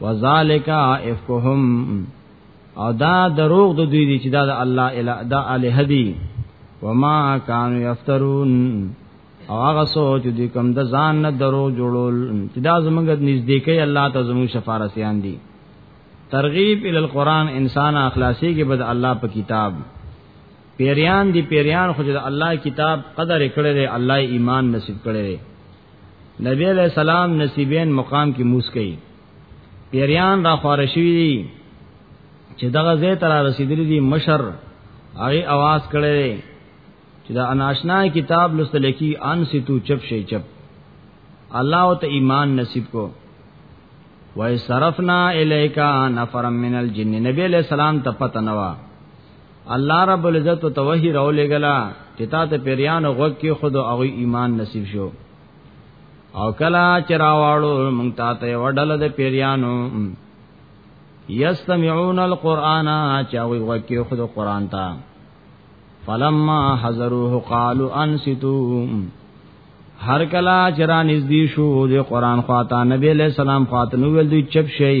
وذالک افکهم او دا دروغ د دوی دي چې دا د الله اله دا اله دی وما كانوا يفترون او هغه سوچ دي کوم د ځان نه درو جوړول چې دا زمونږ نزدېکي الله ته زموږ شفارسيان دي ترغیب ال القران انسان اخلاصي کې بد الله په کتاب پیریان دی پیریان خو د الله کتاب قدر کړی دی الله ایمان نصیب کړی دی نبی علیہ السلام نصیبین مقام کې موس کړي پیریان را خور شوی دی چې دغه زه تر رسیدلی دی مشر هغه आवाज کړی دی چې دا اناشنا کتاب لسته لکی ان ستو چپ شي چپ الله او ته ایمان نصیب کو وای صرفنا الیکا نفر من الجن نبی علیہ السلام ته پته نوا الله رب العزت ته وحی راولېګلا چې تا ته پیریان غوږ کې خود او ایمان نصیب شو او کلا چراواړو مونږ تا ته وډل د پیریانو یستمعون القرآن چاوی غوږ کې خود قرآن ته فلما حضروه قالوا انصتوا هر کلا چران نږدې شو د قرآن خواته نبی له سلام خواته نو ول دوی چپ شي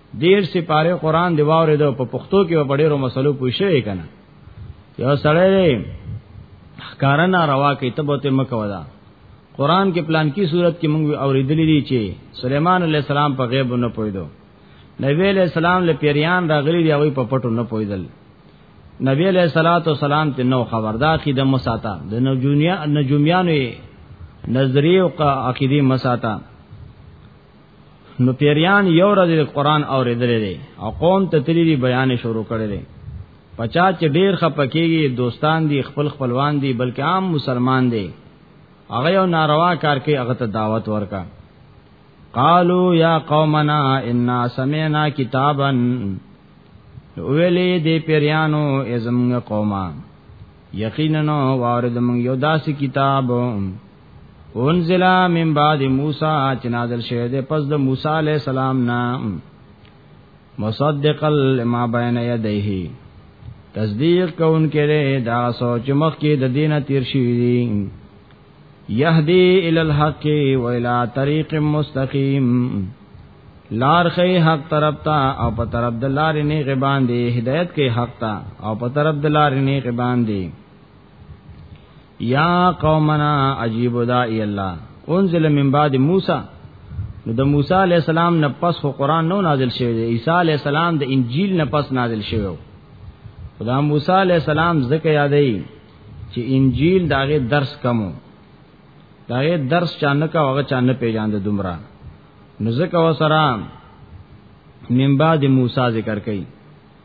دیر سی پاره قران دی واورې دو په پښتو کې په ډیرو مسلو پوښې کنه یو سړی ښکارا نه روا کې ته بوته مکه ودا قران کې پلان کی صورت کې موږ اوریدلې دي چې سليمان عليه السلام په غیب نه پویدو نبی عليه السلام له پیریان راغلي دی او په پټو نه پویدل نبی عليه الصلاه والسلام ته نو خبردار کی د مساتا د نجومیا نجومیانو نظریه او عقیده مساتا نو پیریان یو ورځ د قران اوریدلې دي او قوم ته تللی بیان شروع کړي دي پچا چې ډیر خپکیږي دوستان دي خپل خپلوان دي بلکې عام مسلمان دي هغه یو ناروا کار کوي هغه ته دعوت ورکا قالو یا قومنا انا سمعنا کتابا ویلې دې پیریانو ازم قومه یقینا وارد من یو داسې کتاب انزل من بعد موسی چې نازل شوی دی پس د موسی علی السلام نام مصدق لما بین یدیه تصدیق کون کړي دا سوچ مخ کې د دینه تیر شي دي یهدی ال الحق و الی طریق مستقیم لار خی حق طرف تا او په طرف د لارې نه غبان دی هدایت کې حق تا او په طرف د لارې نه غبان دی یا قومنا عجیب دائی اللہ انزل من بعد موسی نو د موسی علی السلام نه پس خو قران نو نازل شوی دی عیسی علی السلام د انجیل نه پس نازل شوی خدا موسی علی السلام زکه یادای چې انجیل داغه درس کمو داغه درس چانه کا هغه چانه پیژاند دومره نو زکه وسرام من بعد موسی ذکر کئ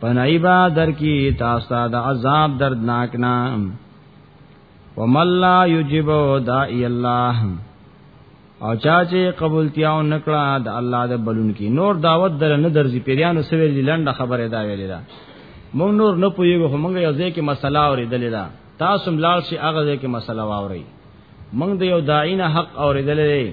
پنایبا در کی تاسو د عذاب دردناک نا ومل لا یجب داعی الله او چا چې قبولتیاو نکړه د الله د بلون کی نور دعوت در نه درځي پیرانو سویل لنډه خبره دا ویلې ده مونږ نور نه پویږو خو مونږ یو ځای کې مسله اورېدلې ده تاسو ملال شي هغه ځای کې مسله واوري مونږ د یو داعی نه حق اورېدلې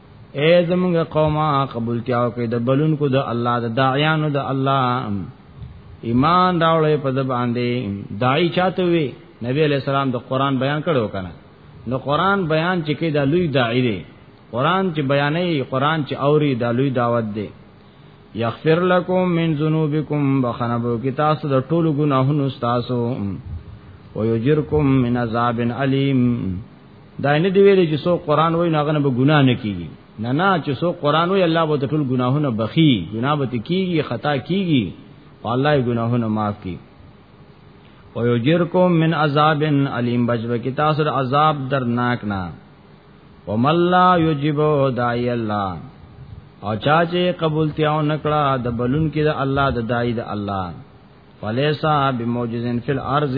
اے زمونږ قومه قبولتیاو کې د بلون کو د الله د داعیانو د الله ایمان راوړې په د باندې دای چاته وی نبی علیہ السلام د قران بیان کړو کنه نو قران بیان چې کې د لوی داعی دی قران چې بیانې قران چې اوري د لوی دعوت دی یغفر لکم من ذنوبکم بخنبو کی تاسو د ټولو ګناهونو تاسو او یجرکم من عذاب الیم دا نه دی ویلي چې سو قران وای نه غنه به ګناه نه کیږي نه نه چې سو قران وای الله به ټول ګناهونه بخي ګناه به کیږي خطا کیږي الله یې ګناهونه معاف کړي او یجرکم من عذاب الیم بجو کی تاسو د عذاب درناک نه وملا یجب دای الله او چا چې قبولتیاو نکړه د بلون کې د الله د دای د الله فلیسا بموجزن فی الارض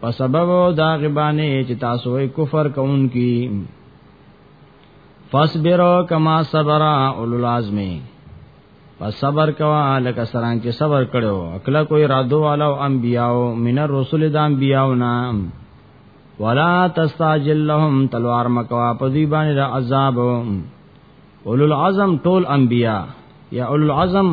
په سبب دا غبانه چې تاسو یې کفر کوونکی فاصبر کما صبر اولو العزم پس صبر کوا لکه سران چې صبر کړو اکلا کوئی رادو والا او انبیاو من الرسل د انبیاو نام ولا تستعجل لهم تلوار مکوا په دی باندې د عذاب اولو العزم ټول انبیا یا اولو العزم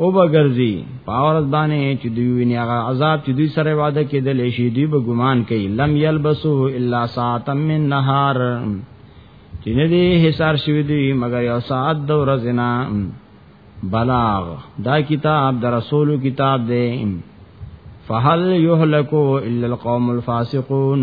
او بغرزي پاورز باندې چې دوی ویني هغه عذاب چې دوی سره وعده کېدل شي دوی به ګمان کوي لم یلبسو الا ساعتا من نهار چې نه دي حسار شوی دی مگر یو ساعت د ورځې نه بلاغ دا کتاب د رسول کتاب دی فهل یهلکو الا القوم الفاسقون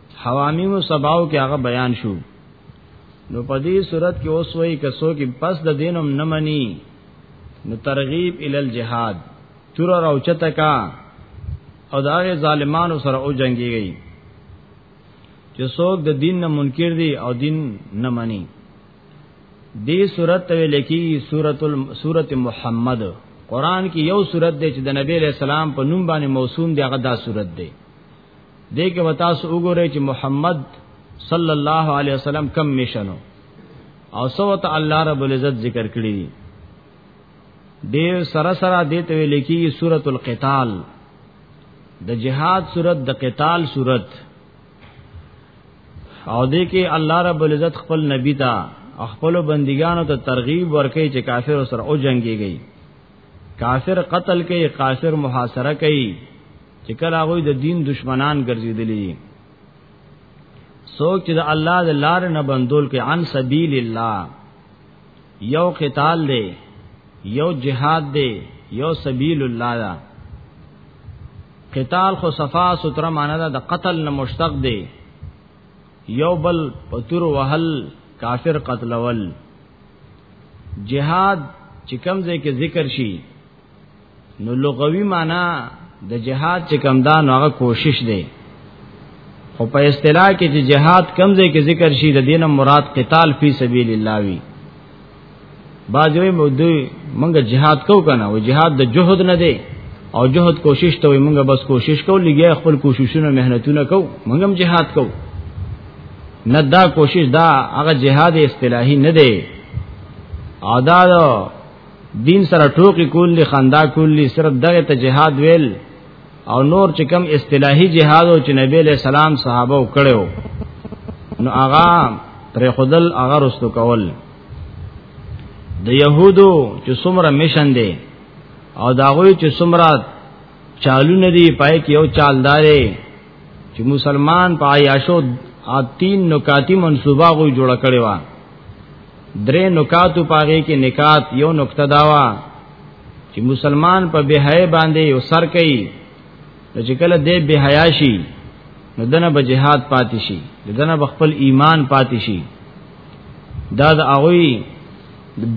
حوامیم سباو کې هغه بیان شو نو په دې صورت کې اوس وایي کسو کې پس د دینم نه مني نو ترغیب ال الجهاد تر او چتکا او دا غي ظالمانو سره او جنگيږي چې څوک د دین نه منکر دي او دین نه مني دې صورت ته لکی سورۃ سورۃ محمد قران کې یو صورت دی چې د نبی له سلام په نوم باندې موسوم دی هغه دا صورت دی دې کې وتا سو وګورئ چې محمد صلی الله علیه وسلم کم مشنو او سوت الله رب العزت ذکر کړی دی دې سره سره دې ته ویل کېږي سورۃ القتال د جهاد سورۃ د قتال سورۃ او دې کې الله رب العزت خپل نبی ته خپل بندګانو ته ترغیب ورکړي چې کافر سره او جنگيږي کافر قتل کوي کافر محاصره کوي چې کله هغه د دین دشمنان ګرځیدلی سوچ د الله د لار نه بندول کې عن سبیل الله یو قتال دی یو جهاد دی یو سبیل الله دا قتال خو صفا ستره معنی دا د قتل نه مشتق دی یو بل پتور وهل کافر قتلول جهاد چې کمزې کې ذکر شي نو لغوي معنی د جهاد چې کم دا نو هغه کوشش دی خو په اصطلاح کې چې جهاد کم ځای کې ذکر شي د دینه مراد قتال فی سبیل الله وی باځوی مودي مونږ جهاد کو کنه او جهاد د جهد نه دی او جهد کوشش ته مونږ بس کوشش کو لګیا خپل کوششونه مهنتونه کو مونږ هم جهاد کو نه دا کوشش دا هغه جهاد اصطلاحي نه دی ادا دین سره ټوکی کول دي خندا کول دي صرف دغه ته جهاد ویل او نور چې کم اصطلاحي جهاد او چې نبی له سلام صحابه وکړو نو هغه پر خودل هغه رستو کول د يهودو چې څومره مشن دي او داغوی چې څومره چالو ندي پای کې یو چالدارې چې مسلمان په عیاشو ا تین نکاتی منصوبه غوي جوړ کړي وا درې نکاتو پاغې کې نکات یو نقطه داوا چې مسلمان په بهای باندې یو سر کوي نو چې کله دې بهایا شي نو دنه به جهاد پاتې شي دنه به خپل ایمان پاتې شي دا د هغه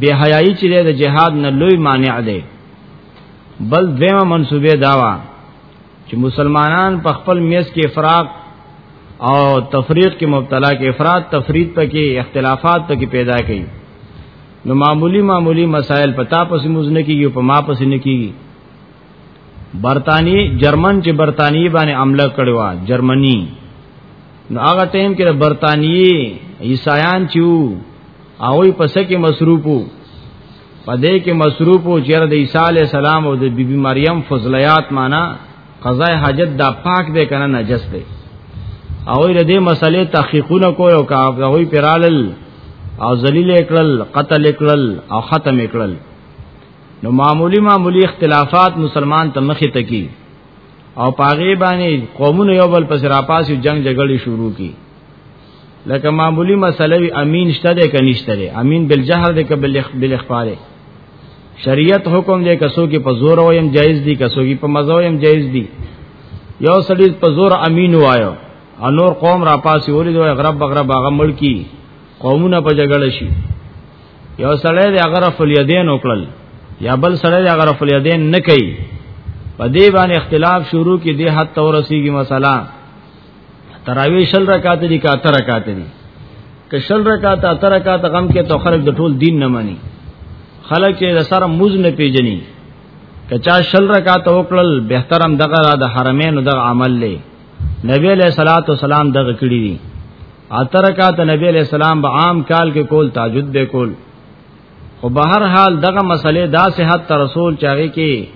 بهایي چې د جهاد نه لوی مانع دی بل دیمه منسوبه داوا چې مسلمانان په خپل میس کې افراق او تفریق کې مبتلا کې افراد تفرید پکې اختلافات پکې پیدا کړي نو معمولی معمولی مسائل پتا پسې موز نه کیږي په ما پسې نه کیږي برتانی جرمن چې برتانی باندې عمله کړوا جرمنی نو هغه ټیم کې برتانی عیسایان چې او یې پسې کې مصروفو پدې کې مصروفو چې د عیسی علی السلام او د بیبي مریم فضلیات معنا قضاء حاجت دا پاک دی کنه نجس دی او د دې مسلې تحقیقونه کوي او هغه پیرالل او ذلیل کړل قتل کړل او ختم کړل نو معمولی معمولی اختلافات مسلمان ته مخې تکي او پاغي باندې قومونه یو بل پس راپاسي جنگ جګړې شروع کی لکه معمولی مسله وی امین شته ده که نشته ده امین بالجهر ده که بالاخفاء ده شریعت حکم دی کسو کې په زور وایم جایز دی کسو کې په مزه وایم جایز دی یو سړی په زور امین وایو او نور قوم را پاسې ولې دوی غرب غرب هغه ملکی قومونه په جګړه شي یو سړی دی هغه فلیدین وکړل یا بل سړی دی هغه فلیدین نه کوي په دې باندې اختلاف شروع کې دی حتی ورسیږي مثلا تراوی شل رکعات دي کا تر رکعات دي که شل رکعات تر رکعات غم کې تو خلق د ټول دین نه مانی خلق چې د سره موز نه پیژني کچا شل رکعات وکړل بهترم دغه را د حرمین دغه عمل لې نبی علیہ الصلات والسلام دغه کړی دي اتر رکعات نبی علیہ السلام به عام کال کې کول تهجد به کول خو به هر حال دغه مسلې دا صحت ته رسول چاغي کې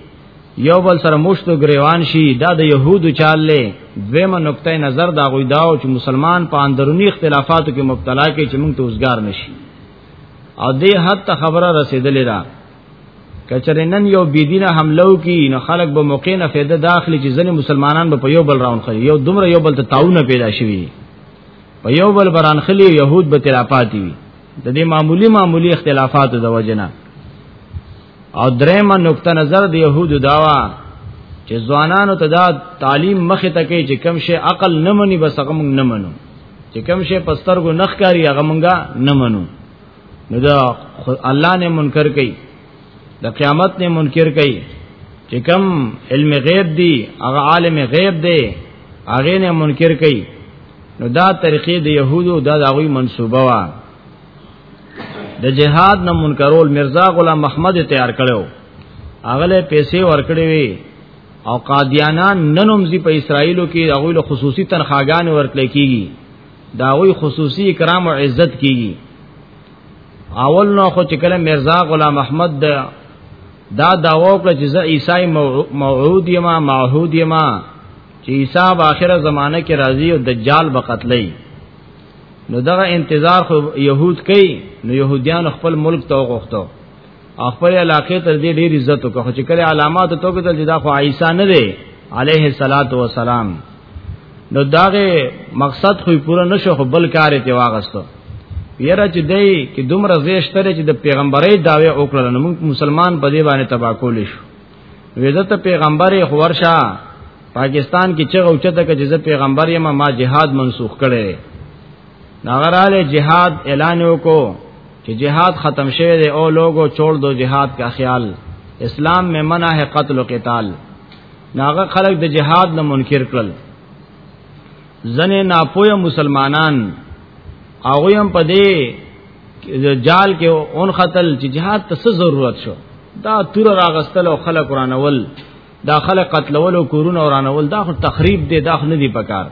یو بل سره مشتو گریوان شي دا د يهودو چال له دویمه نقطه نظر دا غوي دا چې مسلمان په اندرونی اختلافاتو کې مبتلا کې چې موږ ته اوسګار نشي او دې حد ته خبره رسیدلې ده کچره نن یو بيدینه حملو کی نو خلک به موقع نه فایده داخلي چې ځنې مسلمانان به په یو بل راون خري یو دومره یو بل ته تعاون پیدا شي په یو بل بران خلی يهود به تلافاتی وي د دې معمولی معمولی اختلافاتو د وجنه او درېمه نقطه نظر د يهودو داوا چې ځوانانو ته دا تعلیم مخه ته کوي چې کم شي عقل نه مني بس هغه مونږ نه منو چې کم شي پسترګو نخ کاری هغه مونږه نه منو نو دا الله نه منکر کوي د قیامت نه منکر کوي چې کم علم غیب دی هغه عالم غیب دی هغه نه منکر کوي نو دا طریقې د يهودو دا د غوي منسوبه وا د جهاد نه منکرول مرزا غلام محمد تیار کړو اغله پیسې ورکړې وي او قادیانان ننوم زی په اسرایلو کې هغه له خصوصي تنخواګان ورکړي کیږي دا غوي خصوصي کرام او عزت کیږي اول نو خو چې کله مرزا غلام احمد دا داوا وکړه چې زه عیسی موعود یم معهود یم چې عیسی په اخره زمانہ کې راځي او دجال به قتلې نو دغه انتظار خو يهود کوي نو يهوديان خپل ملک ته وغوښتو خپل علاقې تر دې ډېر عزت وکړو چې کله علامات توګه ته جدا خو عیسی نه دی عليه الصلاة والسلام نو داغه مقصد خو پوره نشو خو بل کار ته واغستو یره چې دی کې دومره زیشتره چې د پیغمبري داوی وکړل نو موږ مسلمان په دې باندې تبا کول شو وېزه ته پیغمبري خو ورشه پاکستان کې چې اوچته کې جزه پیغمبر یې ما جهاد منسوخ کړي ناغراله جهاد اعلان وکړو چې جهاد ختم شوه دی او لوګو چھوڑ دو جهاد کا خیال اسلام میں منع ہے قتل و قتال ناغه خلق د جهاد نه منکر کړل زنه ناپوهه مسلمانان هغه هم په دې جال کې اون قتل چې جهاد ته څه ضرورت شو دا تور راغستل او خلق ورانول دا خلق قتلول او کورونه ورانول دا خو تخریب دی دا خو نه دی پکار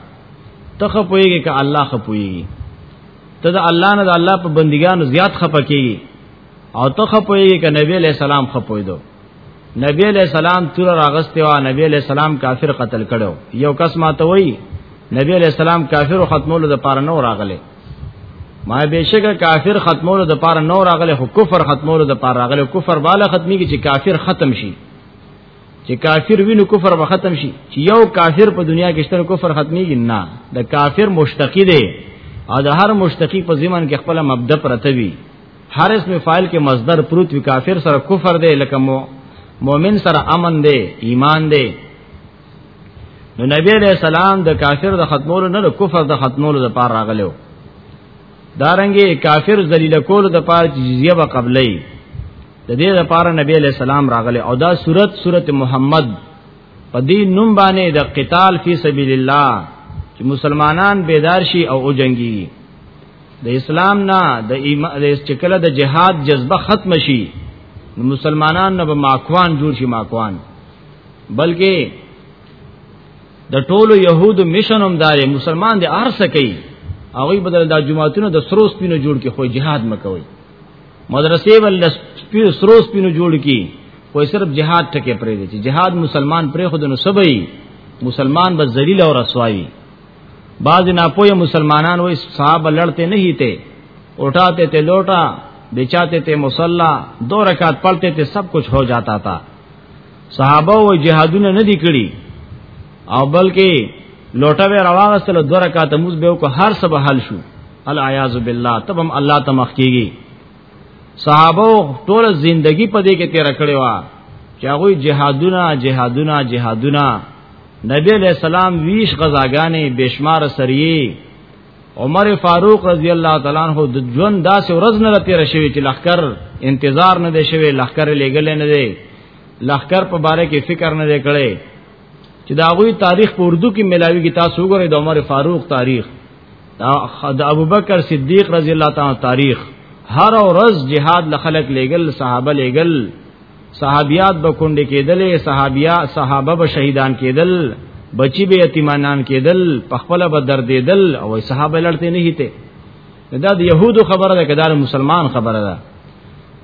ته خپويږي ک الله خپويږي ته د الله نه د الله په بندګانو زیات خپکیږي او ته خپويږي ک نبی علیہ السلام خپوي دو نبی علیہ السلام تور راغسته وا نبی علیہ السلام کافر قتل کړو یو کس ماته وای نبی علیہ السلام کافر ختمولو د پاره نو راغله ما بهشکه کافر ختمولو د پاره نو راغله خو کفر ختمولو د پاره راغله کفر بالا ختمي چې کافر ختم شي چې کافر وینو کفر به ختم شي چې یو کافر په دنیا کې شته کفر ختميږي نه د کافر مشتقی دی او د هر مشتقی په ځمن کې خپل مبدا پرته وي هر اسم فاعل کې مصدر پروت وی کافر سره کفر دی لکه مو مؤمن سره امن دی ایمان دی نو نبی علیہ السلام د کافر د ختمولو نه د کفر د ختمولو د پار راغلو دارنګي کافر ذلیل کول د پار جزیه به قبلې د دې د پار نبی علیہ السلام راغله او دا صورت صورت محمد په دې نوم باندې د قتال فی سبیل الله چې مسلمانان بیدار شي او او جنگي د اسلام نه د ایمان د استقلال د جهاد جذبه ختم شي مسلمانان نه به ماکوان جوړ شي ماکوان بلکې د ټولو يهودو مشن هم دار مسلمان دي ارس کوي هغه بدل د جماعتونو د سروس پینو جوړ کې خو جهاد مکوي مدرسې ول سپیو سروس پینو جوړ کې خو صرف جهاد ټکه پرې دي چې جهاد مسلمان پرې خود نو سبي مسلمان به ذلیل او رسوایی بعض ناپوی مسلمانان وې صحابه لړته نه هیته اٹھاتے تے لوٹا بچاتے تے مصلا دو رکعت پڑھتے تے سب کچھ ہو جاتا تھا صحابه و جهادونه نه دی کړی او بلکې لوټه به راوغستل دو رکعت موز به کو هر سبه حل شو العیاذ بالله تب هم الله تمخ کیږي صحابه ټول زندگی په دې کې تیر کړی و چې هغه جهادونه جهادونه جهادونه نبی علیہ السلام ویش غزاګانې بشمار سریه عمر فاروق رضی الله تعالی عنہ د ژوند داسې ورځ نه تیر شوی چې لخر انتظار نه دی شوی لخر لګل نه دی لخر په باره کې فکر نه دی کړی چې دا غوي تاریخ په اردو کې ملاوي کې تاسو وګورئ د عمر فاروق تاریخ د ابوبکر صدیق رضی الله تعالی تاریخ هر ورځ جهاد لخلق لګل صحابه لګل صحابيات به کونډې کېدلې صحابیا صحابه به شهیدان کېدل بچی به یتیمانان کېدل په خپل به دردېدل او صحابه لړته نه هیته دا د يهودو خبره ده کدار مسلمان خبره ده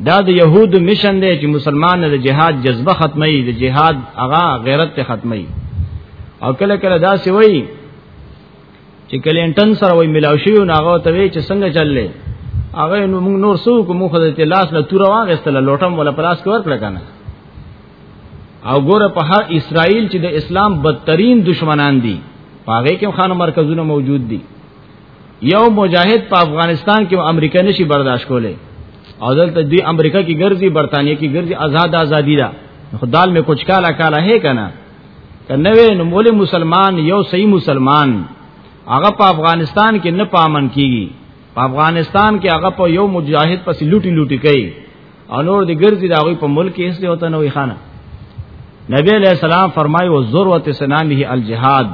دا د يهودو مشن دی چې مسلمان نه د جهاد جذبه ختمي د جهاد هغه غیرت ته ختمي او کله کله دا سی وایي چې کلینټن سره وای ملاو شي او هغه ته وی چې څنګه چللې هغه نو موږ نور سو کوم خو دې لاس له تور واغستل لوټم ولا پلاس کې ورکړه کنه او ګوره په هر اسرائیل چې د اسلام بدترین دشمنان دي پاغه کې خانو مرکزونه موجود دي یو مجاهد په افغانستان کې امریکا نشي برداشت کوله او دلته دی امریکا کې ګرځي برتانیې کې ګرځي آزاد آزادی ده خدال میں کچھ کالا کالا ہے کنا کنه وې نو مولي مسلمان یو صحیح مسلمان هغه په افغانستان کې نه پامن کیږي په افغانستان کې هغه په یو مجاهد پسې لوټي لوټي کوي او نور د ګرځي دا غوي په ملک کې هیڅ وته نه وي خانه نبی علیہ السلام فرمایي او ذروت سنامه الجهاد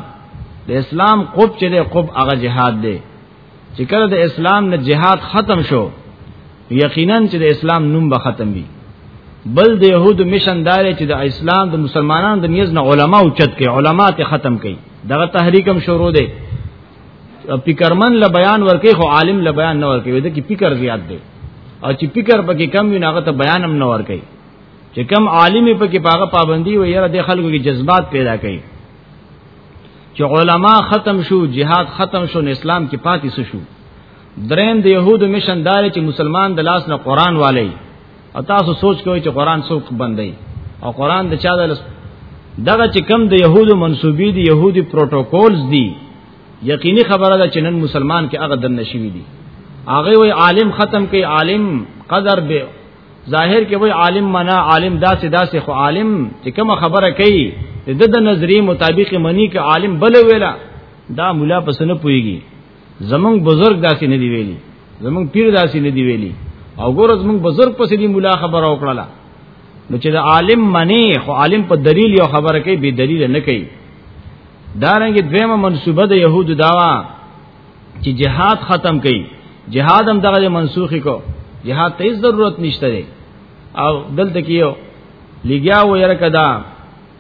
د اسلام قب چې د قب هغه جهاد دی چې کله د اسلام نه جهاد ختم شو یقینا چې د اسلام نوم به ختم وي بل د يهود مشن دار چې د اسلام د مسلمانانو د نیز نه علما او چت کې علما ته ختم کړي دغه تحریک هم شروع دی فکرمن ل بیان ورکې خو عالم ل بیان نه ورکې ودا کې فکر زیات دی او چې فکر پکې کم وي هغه ته بیان هم نه ورکې چې کم عالم پکې پاغه پابندي وي یره د خلکو کې جذبات پیدا کوي چې علما ختم شو جهاد ختم شو نو اسلام کې پاتې شو دریم د يهودو مشن دار چې مسلمان د لاس نه قران والی او تاسو سوچ کوئ چې قران څوک بندي او قران د چا د دغه چې کم د يهودو منسوبي دي يهودي پروتوکولز دي یقیني خبره ده چې نن مسلمان کې هغه دن نشوي دي هغه وی عالم ختم کوي عالم قدر به ظاهر کې وای عالم منا عالم داسې داسې خو عالم چې کوم خبره کوي د د نظری مطابق منی ک عالم بل ویلا دا مولا پس نه پويږي زمون بزرگ داسې نه دی ویلي زمون پیر داسې نه دی ویلي او ګور زمون بزرگ پس دی مولا خبره وکړه نو چې د عالم منی خو عالم په دلیل یو خبره کوي به دلیل نه کوي دارنګ دویمه منسوبه د يهودو داوا چې جهاد ختم کړي جهاد هم دغه منسوخي کو جهاد ته ضرورت نشته دی او دلته کیو لګیا و یره کدا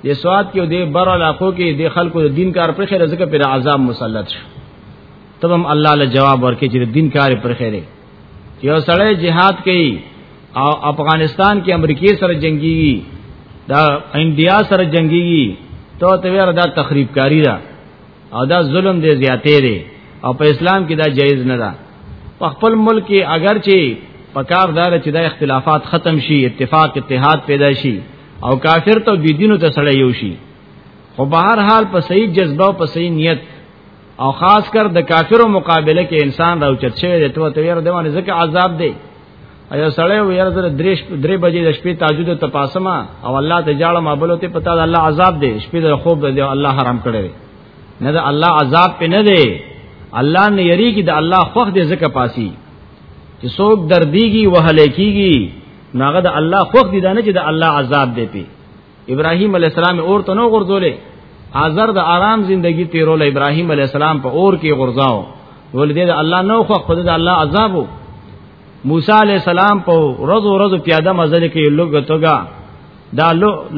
د سواد کې د بر علاقو کې د خلکو د دین کار پر خیر ځکه پر عذاب مسلط شو تب هم الله له جواب ورکړي چې دین کار پر خیره یو سړی جهاد کوي او افغانستان کې امریکای سره جنگيږي دا انډیا سره جنگيږي ته ته ور دا تخریب کاری ده او دا ظلم دی زیاتې دی او په اسلام کې دا جایز نه ده په خپل ملک کې اگر چې پکار دار چې دا اختلافات ختم شي اتفاق اتحاد پیدا شي او کافر ته دوی دینو ته سړی یو شي خو به هر حال په صحیح جذبه او په صحیح نیت او خاص کر د کافرو مقابله کې انسان راوچت شوی دی ته ته یې د باندې ځکه عذاب دی ایا سړی ویل زر درې درې بجې د شپې تهجد ته پاسما او الله ته جاړه ما بلوته پتا د الله عذاب دی شپې د خوب دی الله حرام کړی نه د الله عذاب په نه دی الله نه یری کی د الله خوخ دې زکه پاسی چې څوک دردیږي وهلې کیږي ناغه د الله خوخ دي دانه چې د الله عذاب دی پی ابراهيم عليه السلام اور ته نو غرزولې حاضر د آرام زندگی تیرول ابراهيم عليه السلام په اور کې غرزاو ول دې الله نو خو خپل د الله عذابو موسی عليه السلام په روز روز پیاده مزل کې لوګتوګا دا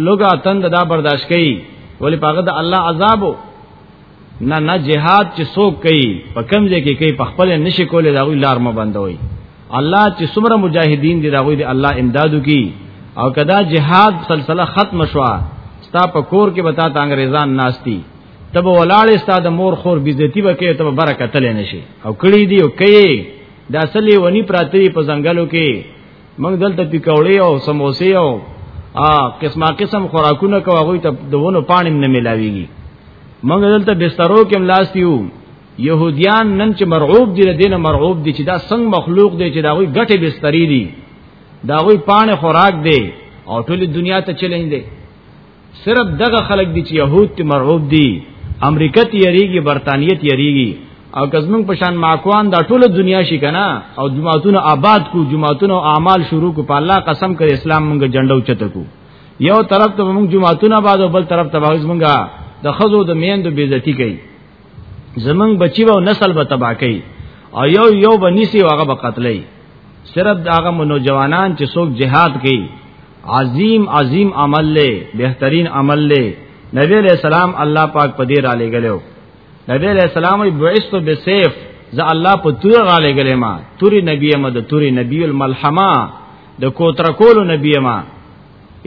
لوګا تند دا برداشت کړي ولې پاګه د الله عذابو نه نه جهاد چې څوک کوي په کم ځای کې کوي په خپل نشي کولای دا غوي لار مې بندوي الله چې څومره مجاهدین دي دا غوي دي الله امدادو کی او کدا جهاد سلسله ختم شوا ستا په کور کې بتا تا انګريزان ناشتي تب ولاړې ستا د مور خور بیزتی وکي تب برکت لې نشي او کړي دي او کوي دا اصلي ونی پراتی په ځنګلو کې موږ دلته پکوړې او سموسې او ا قسمه قسم خوراکونه کوو غوي ته دونو پانی نه ملاويږي موږ دلته بسترو کې ملاستیو يهوديان نن چې مرعوب دي دینه مرعوب دي چې دا څنګه مخلوق دي چې دا غوي ګټه بسترې دي دا غوي پانی خوراک دي او ټول دنیا ته چیلنج دي صرف دغه خلک دي چې يهود ته مرعوب دي امریکا ته یریږي برتانیې ته یریږي او کزمن پشان ماکوان دا ټول دنیا شي کنه او جماعتونه آباد کو جماعتونه اعمال شروع کو په الله قسم کړ اسلام مونږ جنډو چته کو یو طرف ته مونږ جماعتونه آباد او بل طرف ته باغز مونږه د خزو د میندو بیزتی کوي زمنګ بچی و نسل به تبا کوي او یو یو بنیسی او هغه به قتلای صرف داغه نوجوانان چې څوک جهاد کوي عظیم عظیم عمل له بهترین عمل له نبی علیہ السلام الله پاک په دې را لګلو نبی علیہ السلام وی بعثت بسیف ز الله په تور را لګلې ما توري نبی ما د توري نبی الملحما د کوتر کولو نبی ما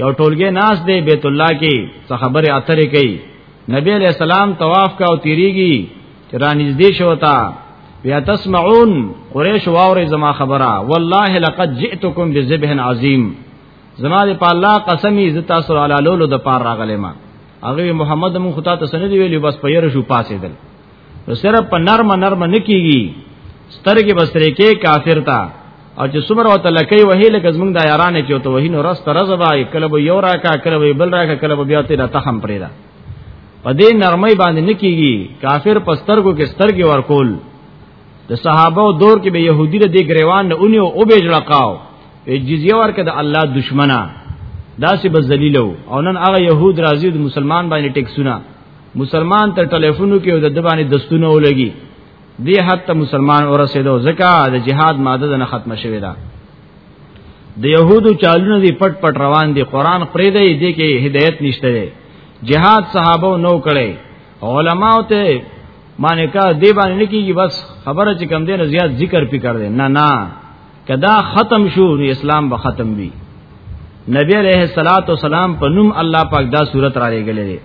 یو ټولګه ناس دی بیت الله کې څه خبره اترې کوي نبی علیہ السلام طواف کا او تیریږي چې را نږدې شو تا بیا تسمعون قریش واورې زما خبره والله لقد جئتکم بذبح عظیم زما دې په الله قسمی ز تاسو علی لولو د پار راغلی ما هغه محمد مون خدا ته سند ویلی بس په ير شو پاسې دل نو صرف په نرمه نرمه نکیږي سترګې بسرې کې کافر تا او چې څومره وته لکې وهي لکه زمونږ د یارانې چې وته وهي نو راست رزبا کله به یو راکا کله به بل راکا کله به بیا ته د تخم پرې دا په دې نرمۍ باندې نکیږي کافر په سترګو کې سترګې ورکول د صحابه او دور کې به يهودي د دې گریوان نه اونې او به جړقاو جزیه ورکه د الله دشمنه داسې به ذلیلو او نن هغه يهود راضي د مسلمان باندې ټیکسونه مسلمان تر ټلیفونو کې د دبانې دستونه ولګي دی حتی مسلمان ورسېدو ځکه د جهاد ماده نه ختمه شوې ده د يهودو چالونه دی پټ پټ روان دي قران پرې دی دی کې هدایت نشته دی جهاد صحابه نو کړي علما ته باندې کا دی باندې کیږي بس خبره چې کم دی نه زیات ذکر پی کړ دی نه نه کدا ختم شو نو اسلام به ختم وي نبی عليه الصلاه والسلام په نوم الله پاک دا صورت را لګلې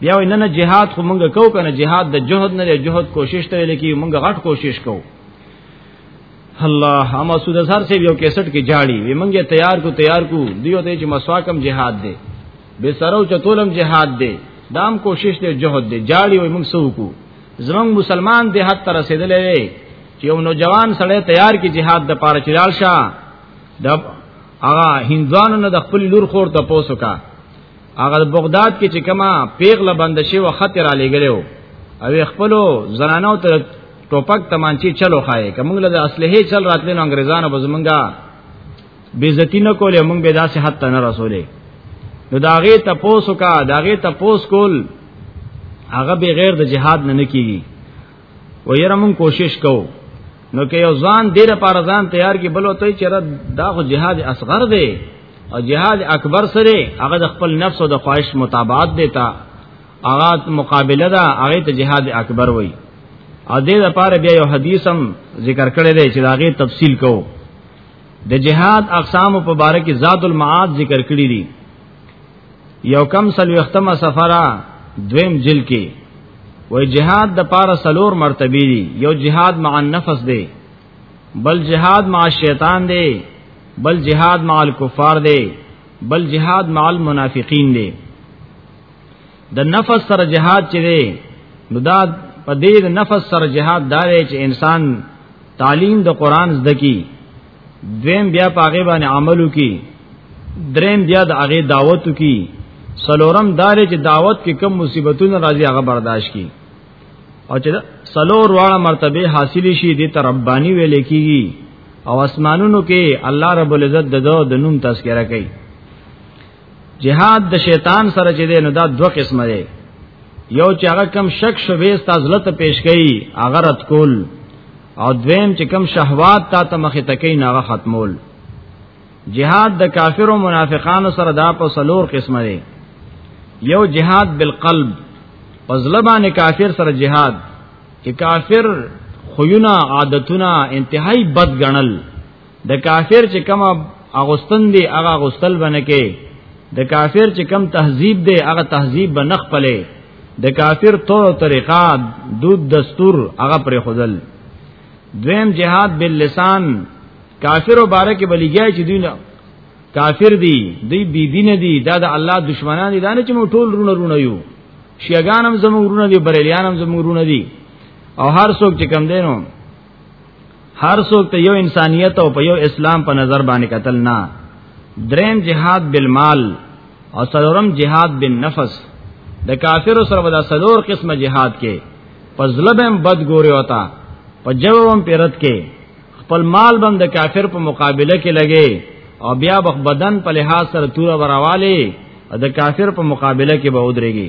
بیا وای نه نه جهاد خو مونږ کو کنه جهاد د جهاد نه جهاد کوشش ته لکی مونږ غټ کوشش کو الله هم سود سر سے یو 61 کې جاړي وی مونږه تیار کو تیار کو دیو ته چې مسواکم جهاد دی به سرو چتولم جهاد دی دام کوشش دی جهاد دی جاړي وی مونږ سو کو زمنګ مسلمان دی حد تر رسیدلې چې یو نوجوان سړی تیار کی جهاد د پاره چلال شه د هغه هندوانو نه د خپل لور خور ته پوسوکا هغه بغداد کې چې کما پیغله بند شي و خطر را لګلو او خپل زنانو ته ټوپک تمانچی چلو خای کومګ له اصله چل راتلین انګريزانو بزمنګا بیزتی نه کولې موږ به داسې حد ته نه رسولې نو داغه تپوس کا داغه تپوس کول هغه بغیر د جهاد نه نکېږي و یره مون کوشش کو نو کې یو ځان ډیر پر ځان تیار کی بل وته چې دا خو جهاد اصغر دی او جهاد اکبر سره هغه د خپل نفس او د خواهش مطابقت دیتا هغه مقابله ده هغه ته جهاد اکبر وای او دې لپاره بیا یو حدیث هم ذکر کړی دی چې داغه تفصیل کو د جهاد اقسام په باره کې زاد المعاد ذکر کړی دی یو کم سلوختمه سفرا دویم جل کې وای جهاد د پاره سلور مرتبه دي یو جهاد مع النفس دی بل جهاد مع شیطان دی بل جهاد مع الکفار دی بل جهاد مع المنافقین دی د نفس سره جهاد چې دی نو دا په دې نفس سره جهاد داري چې انسان تعلیم د قران زده کی دویم بیا پاغه باندې عملو کی دریم بیا د هغه دعوت کی سلورم دار چې دعوت کې کم مصیبتونه راځي هغه برداشت کی او چې سلور واړه مرتبه حاصل شي د تربانی ویل کیږي او اسمانونو کې الله رب العزت د دو د نوم تذکرہ کوي جهاد د شیطان سره چې دی نو دا دوه قسمه دی یو چې هغه کم شک شوبې ستاسو لته پیش کړي هغه رد کول او دویم چې کم شهوات تا ته مخې تکې نه ختمول جهاد د کافرو منافقانو سره دا په سلور قسمه دی یو جهاد بالقلب پزلبان کافر سره جهاد چې کافر خوینا عادتونه انتهائی بد ګڼل د کافر چې کوم اغوستن دی هغه غوستل بنه کې د کافر چې کم تهذیب دی هغه تهذیب به نخ پلې د کافر طور او طریقه دود دستور هغه پر خودل دویم جهاد باللسان کافر مبارک بلیږي چې دوی نه کافر دی دی بی دین دی دا د الله دشمنان دي دا نه چې مو ټول رونه رونه یو شیعاګان هم زموږ رونه دي بریلیان هم زموږ رونه دي او هر څوک چې کم دینو هر څوک ته یو انسانیت او په یو اسلام په نظر باندې قتل نه دریم جهاد بالمال او څلورم جهاد بالنفس د کافر سره ودا څلور قسمه جهاد کې په ظلم بد ګوري وتا په جووم پیرت کې خپل مال بم د کافر په مقابله کې لګي او بیا بخ بدن په لحاظ سره تور وراواله د کافر په مقابله کې به ودرېږي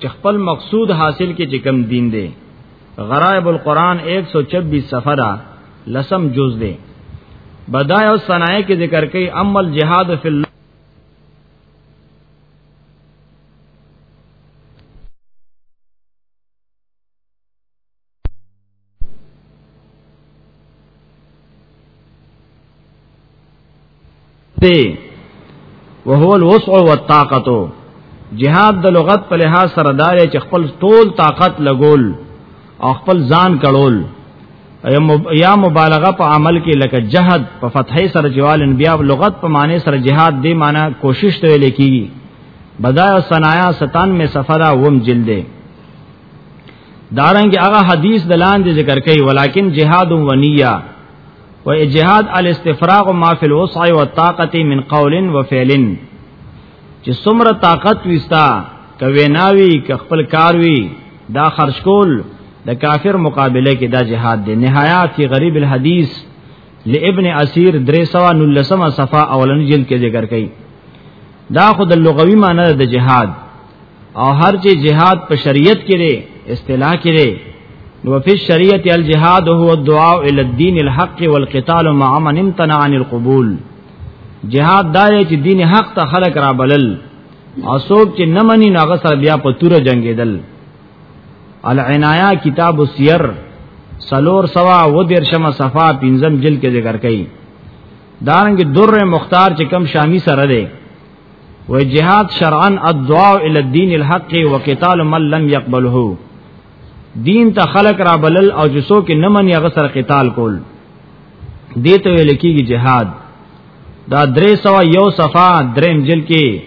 چې خپل مقصود حاصل کې چې کم دین دی غرائب القرآن 126 صفحه دا لسم جز دی بدای او صنایع کې ذکر کوي عمل جهاد فی الله ته وهو الوسع والطاقت جهاد د لغت په لحاظ سره دار چې خپل ټول طاقت لګول او خپل ځان کړول یا مبالغه په عمل کې لکه جهاد په فتحې سره جوال انبیا لغت په معنی سره جهاد دی معنی کوشش ته لیکي بدایا صنایا 97 صفحه وم جلد دارنګ هغه حدیث دلان دې ذکر کړي ولیکن جهاد و نیه و اجهاد الاستفراغ ما فی الوسع والطاقه من قول وفعل چې څومره طاقت وستا کوي ناوي ک خپل کار وی دا خرج کول د کافر مقابله کې دا جهاد دی نهایت فی غریب الحدیث لابن اسیر 319 صفه اولنی جلد کې ذکر کړي دا خود لغوي معنی د جهاد او هر چې جهاد په شریعت کې لري اصطلاح کې لري نو په شریعت الجهاد هو الدعاء الى الدين الحق والقتال مع من امتنع عن القبول جهاد دا چې دین حق ته خلق را بلل او څوک چې نه مني هغه سره بیا په تور جنگیدل العنایا کتاب السیر سلور سوا و دیر شمه صفا پنځم جلد کې ذکر کړي دارنګ در مختار چې کم شامی سره دی و جهاد شرعا الدعاء الى الدين الحق وقتال من لم يقبله دین ته خلق را بلل او جسو کې نه مني هغه سره قتال کول دې ته ویل کېږي جهاد دا درې سوا یو صفه دریم جل کې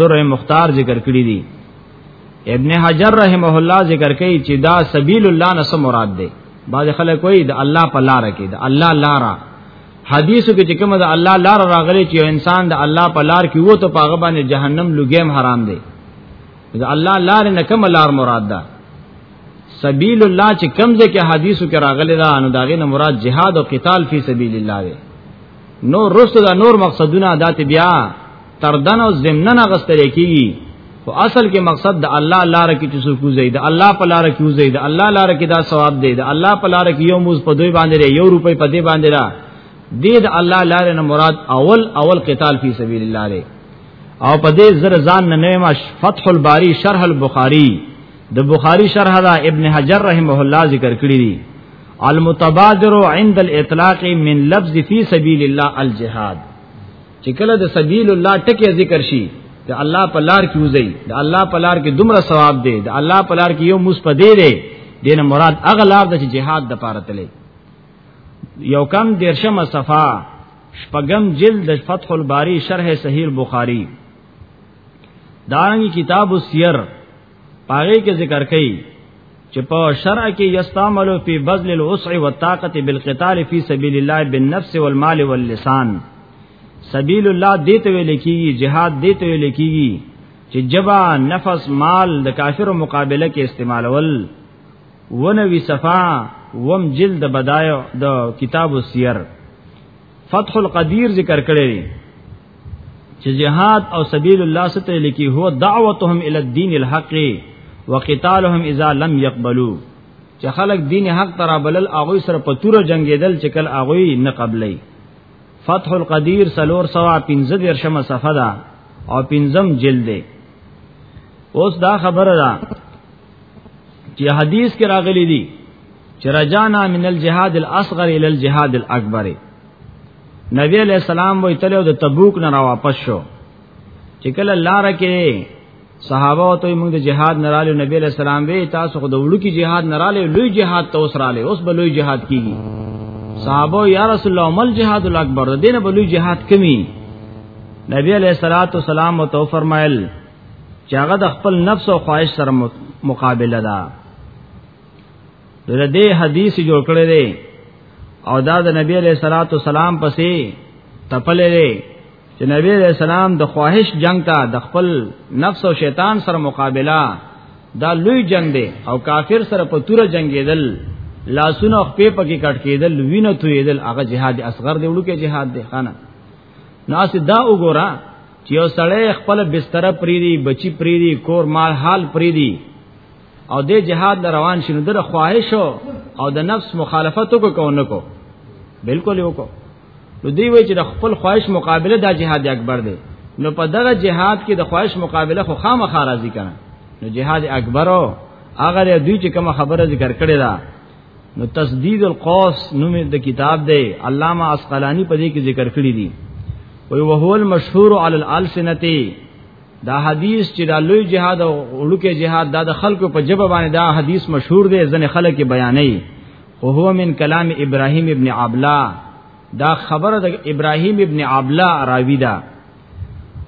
در مختار ذکر کړی دي ابن حجر رحمه الله ذکر کوي چې دا سبیل الله نه مراد ده بعض خلک وایي د الله په لار کې د الله لاره حدیثو کې چې کوم د الله لار راغلي چې انسان د الله په لار کې وو ته پاغه باندې جهنم لګیم حرام دی د الله لار نه کوم لار مراد ده سبیل الله چې کوم ځکه حدیثو کې راغلي دا نو داغه نه مراد جهاد او قتال فی سبیل الله دی نو رسو دا نور مقصدونه ذات بیا تردن او زمنن غستل کیږي او اصل کې مقصد د الله لار کې چې څوک وزي د الله په لار کې وزي د الله لار کې دا ثواب دی د الله په لار کې یو موز په دوی باندې یو روپۍ په دې باندې را دې د الله لار نه مراد اول اول قتال فی سبیل الله دی او په دې زر ځان نه نیمه فتح الباری شرح البخاری د بخاری شرح دا ابن حجر رحمه الله ذکر کړی دی المتبادر عند الاطلاق من لفظ فی سبیل الله الجهاد چې کله د سبیل الله ټکی ذکر شي د الله په لار کې وځي د الله په لار کې دومره ثواب دی د الله په لار کې یو مثبت دی دی دین مراد هغه لار د جهاد د پاره تللی یو کم دیرشمه صفه شپږم جلد د فتح الباری شرح صحیح البخاری دارنګي کتاب السیر پاره کې ذکر کړي چې په شرع کې یستعمل فی بذل الوسع والطاقت بالقتال فی سبیل الله بالنفس والمال واللسان سبیل الله دې ته ویل کیږي jihad دې ته ویل کیږي چې جبا نفس مال د کافر مقابله کې استعمالول ونوی صفا وم جلد بدایع د کتاب السیر فتح القدیر ذکر کړی چې جهاد او سبیل الله ست لکی هو دعوتهم الی الدین الحق وقتالهم اذا لم يقبلوا چې خلق دین حق ترا بلل اغوی سره په تور جنگیدل چې کل اغوی نه قبلې فتح القدیر سلور سوا پنځه درشمه صفه ده او پنځم جلد ده اوس دا خبره ده چې حدیث کې راغلي دي چې رجانا من الجهاد الاصغر الى الجهاد الاکبر نبی علیہ السلام وې تلو د تبوک نه را واپس شو چې کله لار کې صحابه ته موږ د جهاد نه رالو نبی علیہ السلام وې تاسو خو د وړو کې جهاد نه رالو لوی جهاد ته اوس رالو اوس به لوی جهاد کیږي صحابه یا رسول الله مل جهاد الاکبر دینه به لوی جهاد کمی نبی علیہ الصلوۃ والسلام تو فرمایل چې هغه د خپل نفس او خواهش سره مقابله ده د دې حدیث جوړ کړی دی او دا د نبی علیہ الصلوۃ والسلام پسې تپلې دی چې نبی علیہ السلام د خواهش جنگ ته د خپل نفس او شیطان سره مقابله دا لوی جنگ دی او کافر سره په تور جنگیدل لاسونه خپې پکې کټ کېدل وینه تویدل هغه جهاد اصغر دی وړو کې جهاد دی خانه ناس دا وګوره چې یو سړی خپل بستر پریری بچی پریری کور مال حال پریری او د جهاد روان شنو د خواهش او د نفس مخالفت کو کو نه کو بالکل یو کو نو دی وی چې د خپل خواهش مقابله د جهاد اکبر دی نو په دغه جهاد کې د خواهش مقابله خو خامخا راځي کنه نو جهاد اکبر او هغه دوی چې کوم خبره ذکر کړې ده نو تسدید القوس نوم د کتاب دی علامه عسقلانی په دې کې ذکر کړی دی وی وهو المشهور علی الالسنه دا حدیث چې دا لوی جهاد او وړوکې جهاد دا د خلکو په جبه باندې دا حدیث مشهور دی ځنې خلک بیانوي او هو من کلام ابراهیم ابن عبلا دا خبره د ابراهیم ابن عبلا راوی دا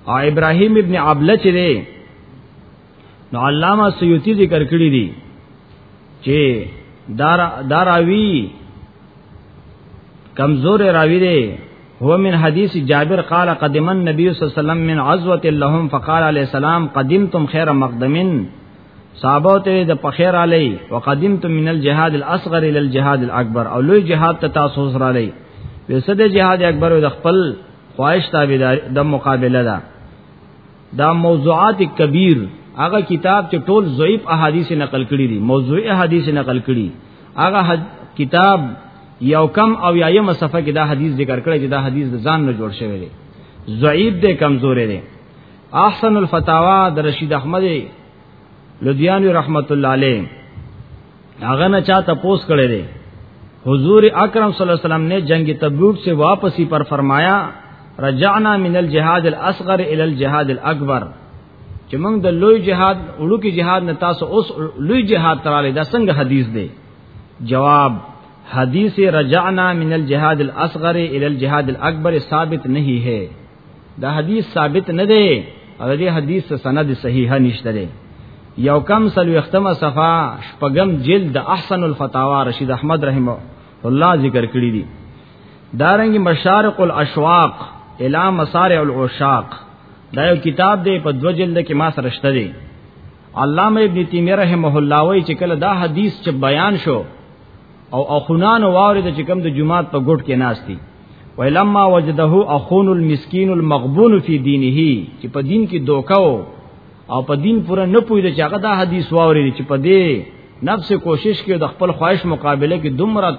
او ابراهیم ابن عبلا چې دی نو علامه سیوطی ذکر کړی دی چې دار داراوی کمزور راوی دی هو من حدیث جابر قال قدم النبي صلی الله علیه وسلم من عزوه لهم فقال علیہ السلام قدمتم خیر مقدمن صحابه ته د پخیر علی وقدمتم من الجهاد الاصغر الى الجهاد الاكبر او لوی جهاد ته تاسو سره علی وسد جهاد اکبر د خپل خواهش تابعدار د مقابله ده دا موضوعات کبیر هغه کتاب چې ټول ضعیف احادیث نقل کړي دي موضوع احادیث نقل کړي هغه کتاب یو کم او یایم صفحه کې دا حدیث ذکر کړی چې دا حدیث د ځان نه جوړ شوی دی ضعیف دی کمزورې دی احسن الفتاوا د رشید احمد لودیانی رحمت الله علیه هغه نه چا تپوس کړی دی حضور اکرم صلی الله علیه وسلم نے جنگ تبوک سے واپسی پر فرمایا رجعنا من الجهاد الاصغر الى الجهاد الاكبر چې موږ د لوی جهاد وړو کې جهاد نه تاسو اوس لوی جهاد تراله دا څنګه حدیث دی جواب حدیث رجعنا من الجهاد الاصغر الى الجهاد الاكبر ثابت نہیں ہے دا حدیث ثابت نه دی او دې حدیث ته سند صحیح نشته دی یو کم سلو اختمه صفا شپغم جلد احسن الفتاوا رشید احمد رحمه الله ذکر کړی دی دارنګ مشارق الاشواق الی مسارع العشاق دا یو کتاب دی په دو جلد کې ما سره شته دی علامه ابن تیمیه رحمه الله وی چې کله دا حدیث چې بیان شو او اخونان واورید چې کوم د جمعات په ګډ کې ناشتي ولما وجده اخون المسكين المغبون في دينه چې په دین کې دوکاو او په دین پورا نه پوي چې هغه دا حدیث واوري چې په دې نفس کوشش کې د خپل خواهش مقابله کې دومره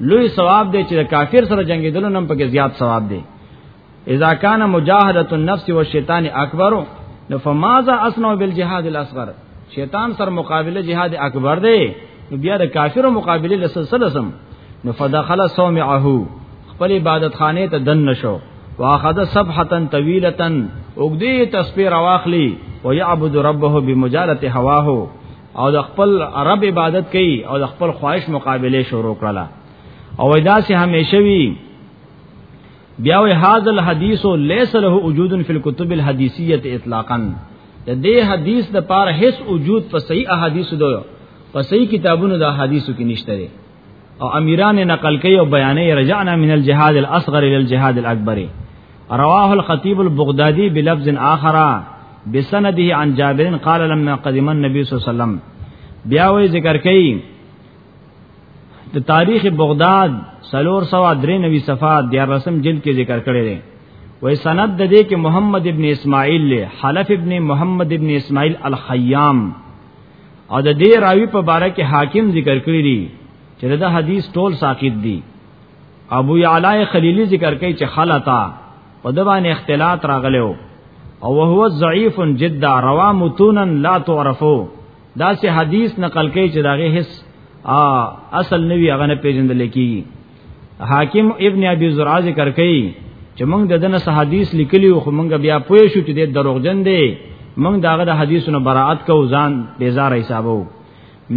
لوی ثواب دی چې کافر سره جنگیدل نن په کې زیات ثواب دی اذا كان مجاهده النفس والشیطان اکبر فماذا اصنع بالجهاد الاصغر شیطان سر مقابله جهاد اکبر دی نو بیا د کافرو مقابله لسلسله سم نو فدخل صومعه خپل عبادت خانه ته دن نشو واخذ صبحتا طويله وګدي تسبيح واخلي ويعبد ربه بمجالت هواه او د خپل رب عبادت کوي او د خپل خواهش مقابله شروع کړه او دا سه هميشه وي بیا وی هاذ الحدیث ليس له وجود فی الكتب الحدیثیه اطلاقا د دې حدیث د پاره هیڅ وجود په صحیح احادیث دو په صحیح کتابونو د احادیثو کې نشته دی او امیران نقل کوي او بیانې رجعنا من الجهاد الاصغر الى الجهاد الاکبر رواه الخطيب البغدادي بلفظ آخر بسنده عن جابر قال لما قدم النبي صلى الله عليه وسلم بیا وی ذکر کوي د تاریخ بغداد سلور سوا درې نوي صفات د رسم جلد کې ذکر کړی دی وای سند د دې کې محمد ابن اسماعیل له حلف ابن محمد ابن اسماعیل الخیام او د دې راوی په باره کې حاکم ذکر کړی دی چې دا حدیث ټول ساقط دی ابو یعلی خلیلی ذکر کوي چې خلطا په دبان اختلاط راغلو او هو ضعیف جدا روا متونا لا تعرفو دا سه حدیث نقل کوي چې داغه هیڅ اصل نوی هغه نه پیژندل کیږي حاکم ابن ابي زرعه ذکر کوي چې موږ د دنه سه حدیث لیکلی خو موږ بیا پوه شو چې د دروغجن دی موږ داغه د حدیثونو براءت کو ځان بیزار حسابو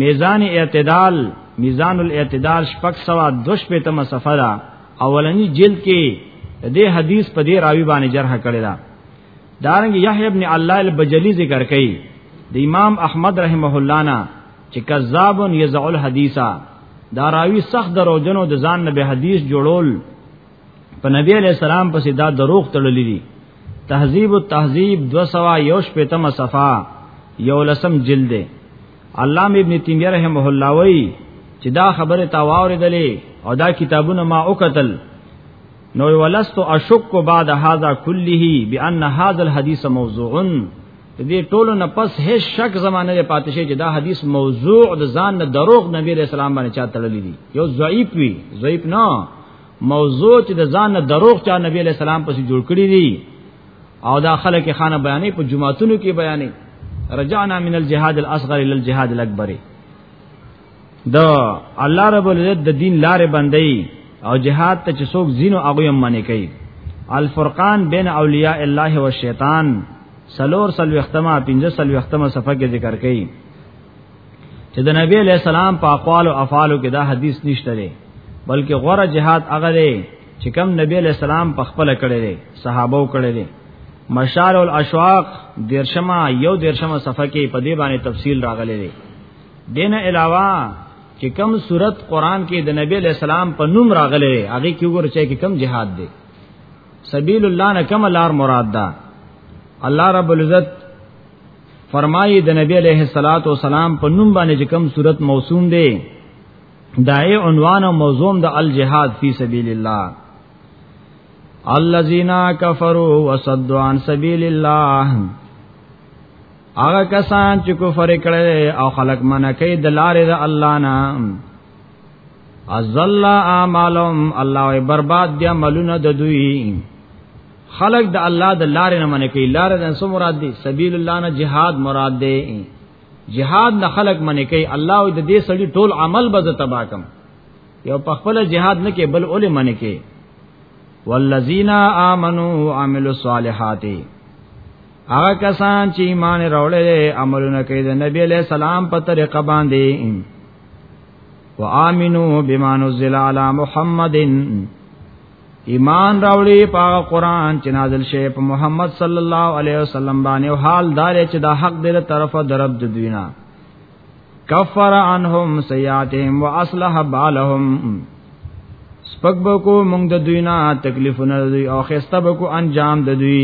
میزان اعتدال میزان الاعتدال شپږ سوا دوش په تمه صفه ده اولنی جلد کې د دې حدیث په دې راوی باندې جرح کړی دا دارنګ یحیی ابن الله البجلی ذکر کړي د امام احمد رحمه الله نه چې کذاب یزع الحدیثا دا راوی سخت دروجنو د ځان نه به حدیث جوړول په نبی علیہ السلام پسې دا دروغ تړلې دي تهذیب التهذیب 201 پیتم صفا یو لسم جلد علامه ابن تیمیه رحمه الله وی چې دا خبره تا واوریدلې او دا کتابونه ما وکتل نو ولست اشک بعد هذا كله بان هذا الحديث موضوع دې ټولو نه پس هیڅ شک زمانه د پاتشه چې دا حدیث موضوع د ځان نه دروغ نبی رسول الله باندې چا تړلې دي یو ضعیف وی ضعیف نه موضوع چې د ځان نه دروغ چا نبی علیہ السلام پسې جوړ کړی دي او دا خلک خانه بیانې په جمعاتونو کې بیانې رجعنا من الجهاد الاصغر الى الجهاد الاكبر دا الله رب العزت د دین لارې بندي او جهاد ته چې څوک زینو هغه یې منې کوي الفرقان بین اولیاء الله و شیطان سلور سلو اختما پنځه سلو اختما صفحه کې ذکر کړي چې د نبی علیہ السلام په اقوال او افعالو کې دا حدیث نشته دی بلکې غوره جهاد هغه دی چې کم نبی علیہ السلام په خپل کړی دی صحابه کړی دی مشار الاشواق دیرشمه یو دیرشمه صفحه کې په دې باندې تفصیل راغلی دی دین علاوه چې کم صورت قران کې د نبی علیہ السلام په نوم راغلی هغه کې وګور چې کم جهاد دی سبیل الله نه کم لار مراد ده الله رب العزت فرمایي د نبی علیہ الصلات والسلام په نوم باندې چې کم صورت موسوم دی دای عنوان او موضوع د الجهاد فی سبیل الله الذين كفروا وصدوا عن سبيل الله هغه کسان چې کفر کړي او خلق منع کوي د لارې د الله نه ازل اعمالهم الله برباد دي عملونه د دوی خلق د الله د لارې نه منع کوي لارې نه سم مراد دي سبیل الله نه جهاد مراد دي جهاد نه خلق منع کوي الله د دې سړي ټول عمل به تباہ کم یو په خپل جهاد نه کې بل اول منع کوي والذین آمنوا وعملوا الصالحات هغه کسان چې ایمان راوړل عملونه کوي د نبی له سلام په طریقه باندې وامنو بما نزل علی محمد ایمان راوړي په قرآن چې نازل شوی په محمد صلی الله علیه وسلم باندې او حال دار چې دا حق دې طرفه درب د دوینا کفر عنهم سیئاتهم واصلح بالهم سپک بکو مونږ د دوی نه تکلیفونه دوی او خسته بکو انجام د دوی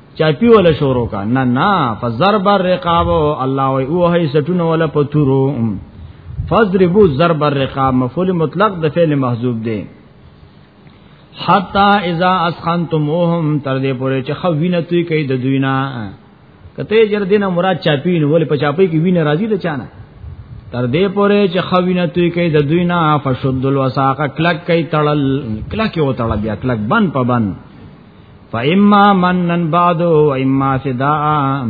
چاپی ولا شروع کا نه نه فضرب الرقاب الله وی او هي سټونه ولا پتورو فضربو ضرب الرقاب مفعول مطلق د فعل محذوب دی حتا اذا اسخنتموهم تر دې پورې چې خو وینه توی کوي د دوی نه کته جر دینه مراد چاپین ول په چاپی کې وینه راځي د چانه تر دې پورې چې خو وینه توی کوي د دوی نه فشد الوساق کلک کوي تړل کلک یو تړل بیا کلک بند په بند فاما منن بعد و اما فداء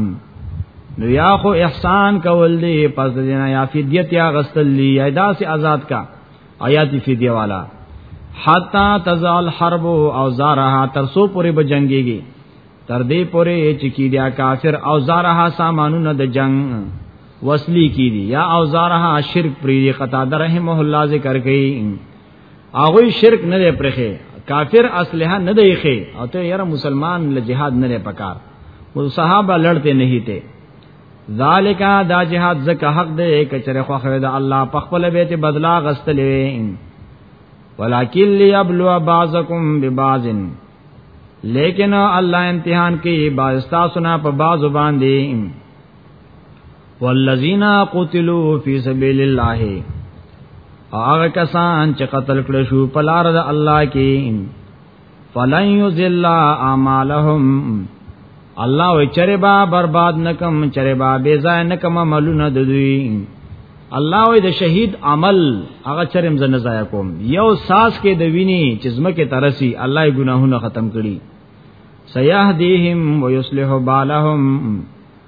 نو یا خو احسان کول دی پس دینا یا فدیت یا غسل لی یا داس آزاد کا آیات فدیه والا حتا تزال حرب او زارها تر سو پوری به جنگیږي تر دې پوری چې کی دیا کافر او زارها سامانونه د جنگ وصلی کی دی یا او زارها شرک پری قطا رحمه الله ذکر کئ هغه شرک نه دی پرخه کافر اصله نه دی خې او ته یاره مسلمان له جهاد نه پکار او صحابه لړته نه هیته ذالکا دا جهاد زکه حق دی کچره خو خو دا الله په خپل بیت بدلا غستلې ولکن لیبلو بعضکم ببعض لیکن الله امتحان کوي بعض تاسو نه په بعض باندې والذین قتلوا فی سبیل الله او هغه کسان چې قتل کړ شو په لار د الله کې فلن یذل اعمالهم الله وی چرې با برباد نکم چرې با بے ځای نکم عملونه د دوی الله وی د شهید عمل هغه چرېم زنه ضایع کوم یو ساس کې د ویني چې زمکه ترسي الله یې ګناهونه ختم کړي سیاهدیهم ویصلح بالهم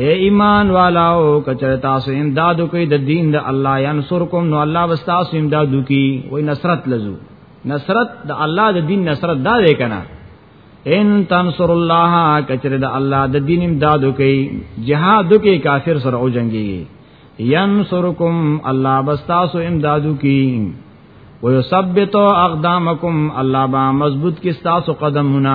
اے ایمان والاو کچر تاسو امدادو کوي د دین د الله ینصرکم نو الله واستاسو امدادو کوي وای نصرت لزو نصرت د الله د دین نصرت دا دی کنه ان تنصر الله کچر د الله د دین امدادو کوي جهاد کوي کافر سره او جنگي ینصرکم الله واستاسو امدادو کوي ويثبت اقدامکم الله با مضبوط کی تاسو قدمونه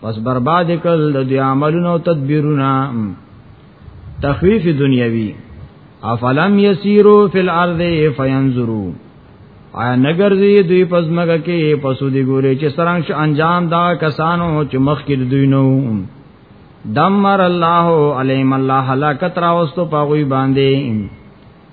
پس برباد کړ د دوی عملونه او تدبیرونه تخویف دنیوي افلم یسیرو فی الارض فینظرو آیا نګرځي دوی پس مګه کې پسو دی ګوري چې سرنګ انجام دا کسانو چې مخ کې دوی نو دمر الله علیم الله هلاکت راوستو پاغوی باندې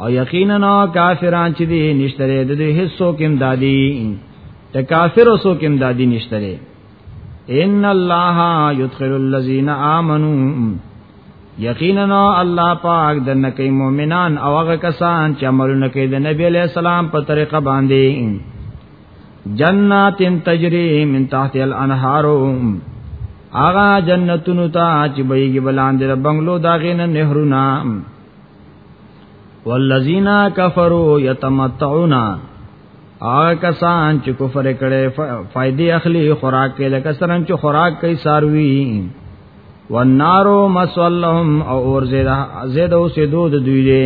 او یقینا کافران چې دي نشته د دې هیڅو کوم دادی ته کافر اوسو کوم دادی نشته ان الله يدخل الذين امنوا یقینا الله پاک د نکې مؤمنان او هغه کسان چې عملونه کوي د نبی له سلام په طریقه باندې جنات تجری من تحت الانهار اغا جنتونو ته چې بېګي بلاندې بنگلو داغې نه نهرونه والذین کفروا یتمتعون هغه کسان چې کفر کړي فائدې اخلي خوراک کې لکه څنګه چې خوراک کوي ساروي والنار مسلهم او اور زید زید او سیدو د دوی دي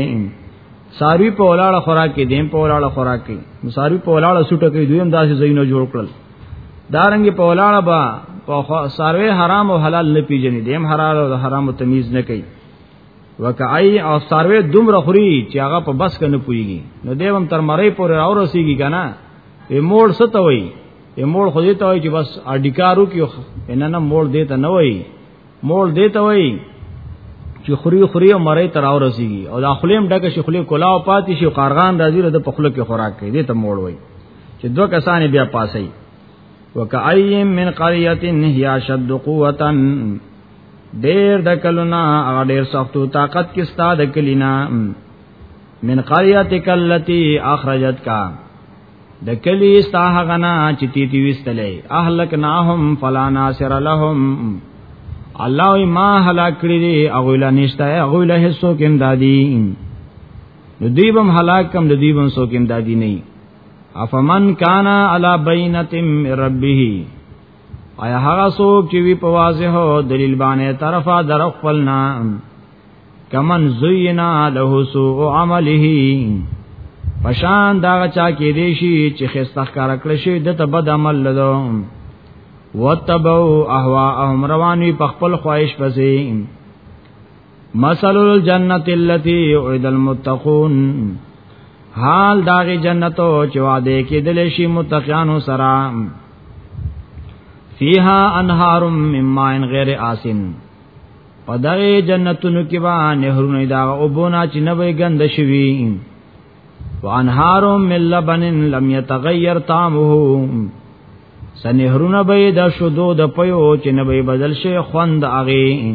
ساروی په ولاړه خوراک کې دیم په ولاړه خوراک کې ساروی په ولاړه سټه کې دوی هم داسې زینو جوړ کړل دارنګ په ولاړه با په ساروی حرام او حلال نه پیژني دیم حلال او حرام تمیز نه کوي وکای او سروي دومره خوري چې هغه په بس کنه پويږي نو دیوم تر مړې پورې او رسیږي کنه یې موړ ستوي یې موړ خو دې ته وي چې بس اډیکارو کې ان نه موړ دې ته نه وي موړ دې ته وي چې خوري خوري او مړې تر او رسیږي او د خپلم ډکه شي خپل کلا او پاتې شي قارغان راځي د پخله کې خوراک کوي دې ته موړ وي چې دوه کسانې بیا پاسي وکایم من قريه هي اشد قوتا ډیر د کلونا هغه ډیر سختو طاقت کې ستاد کلینا من قريتك التي اخرجتك د کلی ستا غنا چې تی تی وستلې اهلک ناهم فلا ناصر لهم الله ما هلاک کړی دی هغه لا نشته هغه لا هیڅوک امدادي نو دیبم هلاک کم د دیبم سوک امدادي نه افمن کان علی بینت ربه آیا هغه څوک چې وی په واضح دلیل باندې طرفه در خپلنا کمن زینا له سوء عمله پشان دا چا کې دی شي چې خستخ کار کړ شي د ته بد عمل لدو وتبو اهوا هم رواني په خپل خواهش پسې مثل الجنت التي وعد المتقون حال داغه جنتو چې وعده کې دل شي متقینو سره فیها انهار من ماء غیر آسن پدغه جنتونو کې با نهرونه دا وبونه چې نه وي ګند شوي وانهار من لبن لم يتغير طعمه سنهرونه به د شودو د پيو چې نه به بدل شي خوند اغه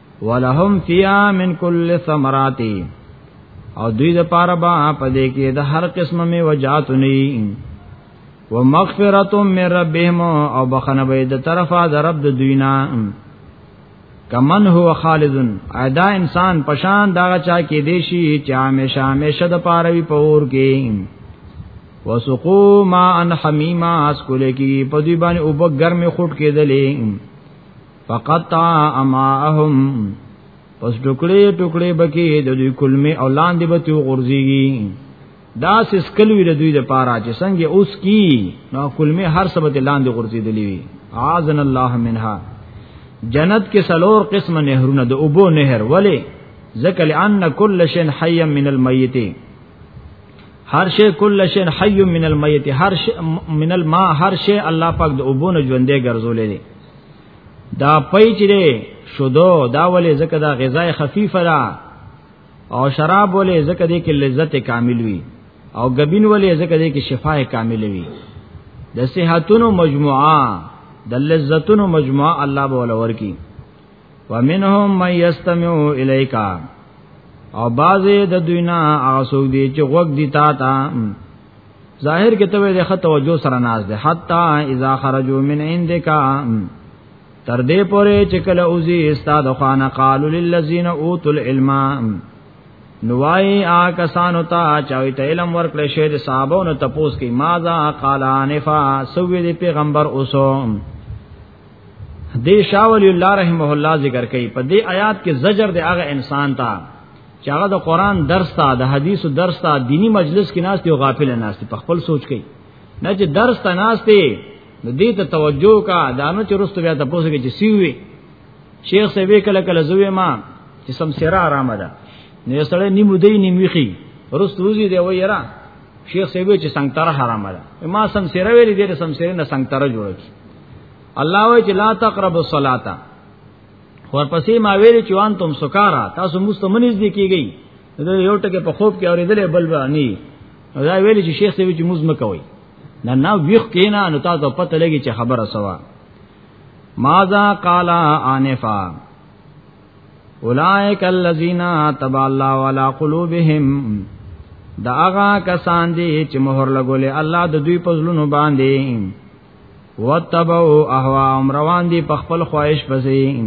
ولهم فیا من کل ثمرات او دوی د پاره با پدې کې د هر قسمه می وجات نه و مغفرت من ربهم او بخنه به د طرفه د رب د دوینا کمن هو خالدن ادا انسان پشان دا چا کې دیشی چې همیشه همیشه د پاره وی پور کې وسقو ما ان حمیما اس کولې کې په دې باندې وب ګرمه خټ کېدلې فقط اماهم پس ټوکړې ټوکړې بکی د دوی کلمې او لاندې به تو غورځيږي دا سس کلوې د دوی د پاره چې څنګه اوس کی نو کلمې هر سبت لاندې غورځېدلې وي اعاذن الله منها جنت کې سلور قسم نهرونه د اوبو نهر ولی ذکر ان کل شین حی من المیت هر شی کل شین حی من المیت هر شی من الماء هر شی الله پاک د اوبو نه ژوندې ګرځولې دا پي چې دی شودو دا ولې زکه دا غذای خفیفه ده او شراب ولې زکه دې کې لذت کامل وي او غبین ولې زکه دې کې شفاء کامل وي د صحتونو مجموعه د لذتونو مجموعه الله به ولور کی ومنهم من یستمع الیک او بعضی د دوینا اسو دی چې غوږ دی تا تا ظاهر کې ته د خط توجه سره ناز ده حتا اذا خرجوا من عندك تر دې پورې چې کله اوزي استاد خانه قالوا للذين اوتوا العلم نوای آ کسانو ته چاوي ته علم ورکړې شه د صحابو نو تپوس کې ماذا قال انفا سوي د پیغمبر اوسو دې شاول الله رحمه الله ذکر کوي په دې آیات کې زجر د هغه انسان ته چې هغه د قران درس ته د حدیثو درس ته دینی مجلس کې ناشته او غافل ناشته په خپل سوچ کې نه چې درس ته ناشته نو دې ته توجه کا دانو چې رستو بیا ته پوسه کې چې سی وي شیخ سې وی کله کله زوی ما چې سم سره آرام ده نه سره نیمو دی نیم ویخي رستوزی دی وای را شیخ سې وی چې څنګه تر حرام ده ما سم سره ویل دې سم سره نه څنګه تر جوړ کی الله وای چې لا تقربوا الصلاه ورپسې ما ویل چې وان تم سکارا تاسو مستمنځ دي کیږي دا یو ټکه په خوب کې اورېدلې بل باندې دا ویل چې شیخ سوي چې موز مکوي نه نه ویخ کینا نو تاسو پته لګي چې خبره سوا ماذا قال انفا اولائک الذین تبع الله علی قلوبهم دا هغه کسان دي چې مهر لګولې الله د دوی په زلونو باندې وتبعوا اهواهم روان دي په خپل خواهش پسې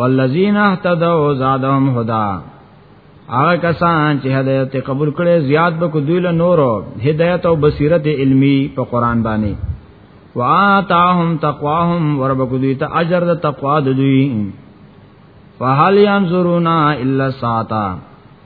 والذین اهتدوا زادهم هدا هغه کسان چې هدایت قبول کړي زیات به کو دوی له نورو هدایت او بصیرت علمی په قران باندې واتاهم تقواهم وربکو دوی ته اجر د تقوا دوی فهل ينظرون الا ساعه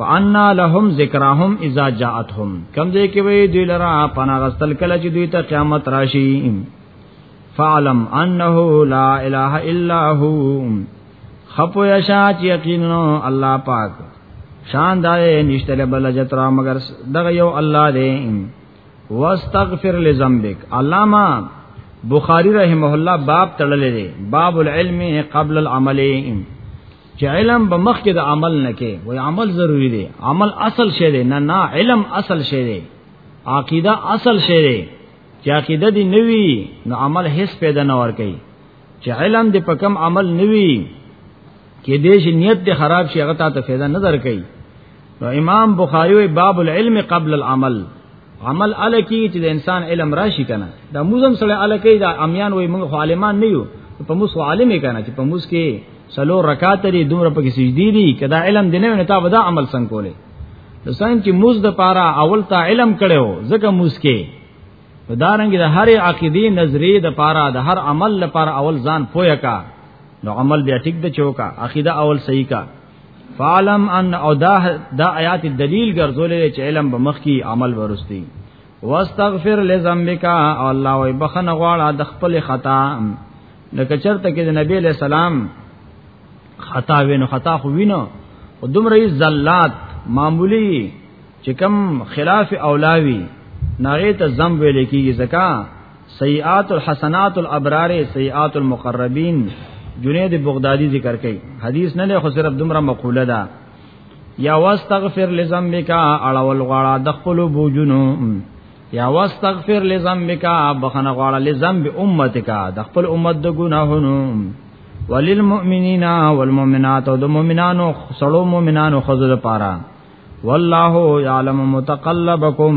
فانا لهم ذکرهم اذا جاءتهم کم دې کې وي دوی لرا پنا غستل کله چې دوی ته قیامت راشي فعلم انه لا اله الا هو خپو یشا چې یقینا الله پاک شان دای نشته بل جترا مگر دغه یو الله دې واستغفر لذنبک علامہ بخاری رحمه الله باب تړلې دی باب العلم قبل العمل چې علم به مخ کې د عمل نه کې وای عمل ضروری دی عمل اصل شی دی نه نه علم اصل شی دی عقیده اصل شی دی چې عقیده دی نوی نو عمل هیڅ پیدا نه ور کوي چې علم دې په کم عمل نوی کې دې چې نیت دې خراب شي هغه ته فایده نه در کوي نو امام بخاری باب العلم قبل العمل عمل الکی چې د انسان علم راشي کنه دا موزم سره الکی دا امیان وای موږ عالمان نه یو په موس عالم کنه چې په موس کې سلو رکعات لري دومره پکې سجدي دي کدا علم دینه نه تا ودا عمل څنګه کوله حسین چې موز د پاره اول تا علم کړو ځکه موس کې دارنګ د هر عقیدی نظری د پاره د هر عمل لپاره اول ځان پویا کا نو عمل بیا ټیک د چوکا عقیده اول صحیح کا فعلم ان او دا دا آیات دلیل ګرځولې چې علم به مخ کی عمل ورستی واستغفر لذنبک او الله وي بخنه غواړه د خپل خطا لکه چرته کې د نبی له سلام خطا وینو خطا خو وینو او دومره زلات معمولی چې کم خلاف اولاوی ناغه ته زم ویل کیږي زکا سیئات الحسنات الابرار سیئات المقربین جنید بغدادی ذکر کړي حدیث نه له خو صرف دومره مقوله ده یا واستغفر لذنبک اړول غواړه د خپل بوجونو یا واستغفر لذنبک بخنه غواړه لذنب امتک د خپل امت د ګناهونو وللمؤمنین والمؤمنات او د مؤمنانو سړو مؤمنانو خزو لپاره والله یعلم متقلبکم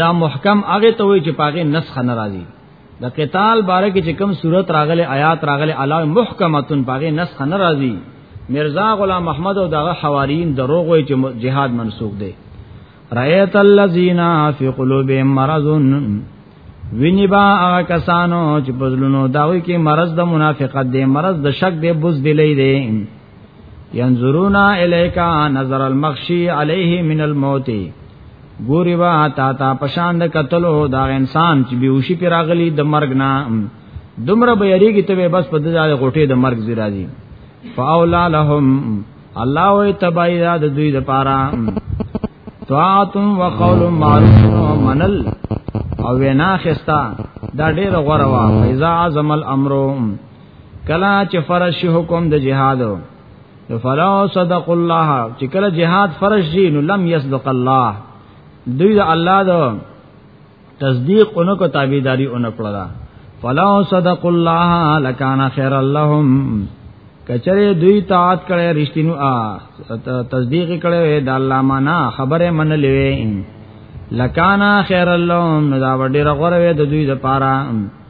دا محکم هغه ته وی چې پاګه نسخ ناراضي د قتال باره کې چې کوم صورت راغله آیات راغله علاوه محکمتون پاګه نسخ ناراضي مرزا غلام محمد او دغه حوارین دروغ وی چې جهاد منسوخ دی رایت الذین فی قلوبهم مرض ویني با هغه کسانو چې پزلونو داوي کې مرض د منافقت دی مرض د شک دی بوز دی لې دی ينظرونا الیکا نظر المخشی علیه من الموت ګوري وا تا تا پشان د قتلو دا انسان چې بیوشي پر اغلی د مرګ نه دومره به یریږي ته بس په دغه غټه د مرګ زیرا دي فاولا لهم الله وی تبای دا د دوی د پاره طاعتم وقول معروف منل او وینا خستا دا ډیر غوړه وا فیزا عزم الامر کلا چې فرش حکم د جهاد نو فلا صدق الله چې کله جهاد فرض شي نو لم يصدق الله دوی د الله د تصدیق اونکو تابعداري اونکړه فلا صدق الله لکان خیر اللهم کچره دوی طاعت کړي رښتینو ا تصدیق کړي د الله معنا خبره منلې لکانا خیر اللهم دا وړي رغوره د دوی لپاره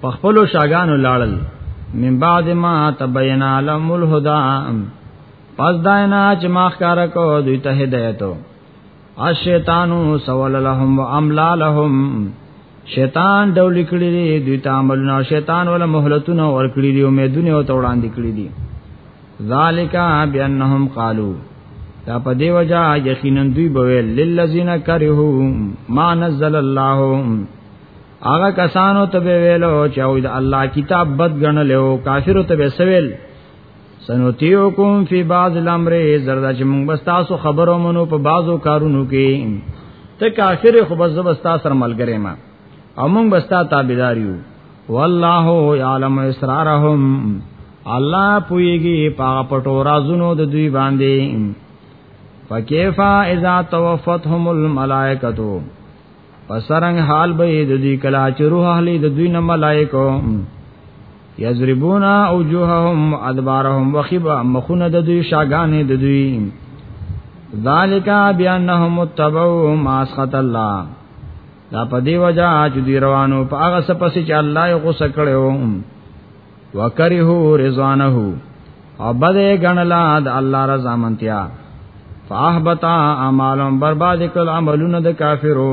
په خپل شاګانو لاړل من بعد ما تبین علم الهدى پس داینا چې ما ښکارا کو دوی ته هدایت الشیطانو سوال لهم واملا لهم شیطان ډول کړی دی دوی ته عملونه شیطان ولا مهلتونه ور کړی دی امیدونه او توړاندې کړی دی ذالک بانهم قالو دا په دی وجہ یقینا دوی بویل للذین کرهو ما نزل الله هغه کسانو ته ویلو چې او د الله کتاب بد غنل او کافرو ته سویل سنوتیوکم فی بعض الامر زردا چې موږ بس تاسو خبرو منو په بعضو کارونو کې ته کافر خو بس بس تاسو سره ملګری ما او موږ بس تاسو تابعداریو والله یعلم اسرارهم الله پویږي پاغه پټو رازونو د دوی باندې فکیفا اذا توفتهم الملائکتو پسرنګ حال به د دوی کلا چې روح اهلی د دوی نه ملائکو یضربونا اوجوههم ادبارهم وخبا مخونه د دوی شاګانې د دوی ذالک بیانهم متبعوا ما اسخط الله دا په دی وجہ چې دی روانو په هغه څه پسې چې الله یې غوسه کړو وکرهو رضوانه او بده غنلا د الله رضا منتیا فاحبطا اعمالهم برباد کل عملونه د کافرو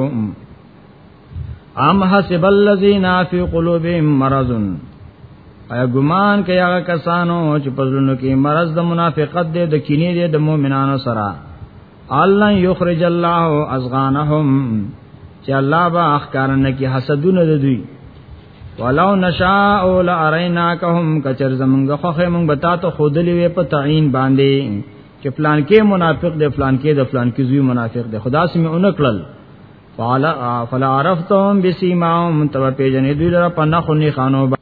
ام حسب الذين في قلوبهم مرض ایا ګمان کوي هغه کسانو چې په ځلونو کې مرض د منافقت دی د کینې دی د مؤمنانو سره الله یخرج الله ازغانهم چې الله با اخکارنه کې حسدونه دوی ولو نشاء لاریناکهم کچر زمونږ خوخه مونږ بتا ته خودلی وې په تعین باندې چې پلان کې منافق دی پلان کې د پلان کې زوی منافق دی خدا سمې اونکړل فعلا فلا عرفتم بسیماهم تب پیجنې دوی لره پنه خونی خانو با